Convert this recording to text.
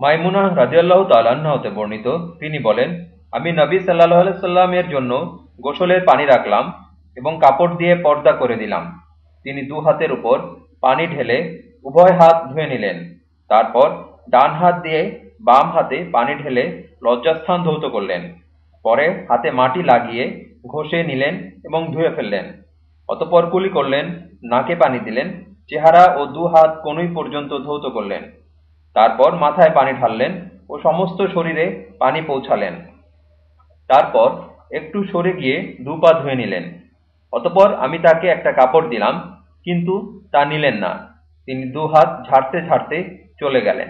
মাইমুনা রাজিয়াল্লাহ হতে বর্ণিত। তিনি বলেন, আমি নবী সাল্লাহ সাল্লামের জন্য গোসলের পানি রাখলাম এবং কাপড় দিয়ে পর্দা করে দিলাম। তিনি দু হাতের উপর পানি ঢেলে উভয় হাত ধুয়ে নিলেন। তারপর ডান হাত দিয়ে বাম হাতে পানি ঢেলে লজ্জাস্থান ধৌত করলেন। পরে হাতে মাটি লাগিয়ে ঘষে নিলেন এবং ধুয়ে ফেললেন। অতপর কুলি করলেন, নাকে পানি দিলেন, চেহারা ও দু হাত কনুই পর্যন্ত ধৌত করলেন। তারপর মাথায় পানি ঢাললেন ও সমস্ত শরীরে পানি পৌঁছালেন। তারপর একটু সরে গিয়ে দু পা ধুয়ে নিলেন। অতপর আমি তাকে একটা কাপড় দিলাম, কিন্তু তা নিলেন না। তিনি দু হাত ঝাড়তে ঝাড়তে চলে গেলেন।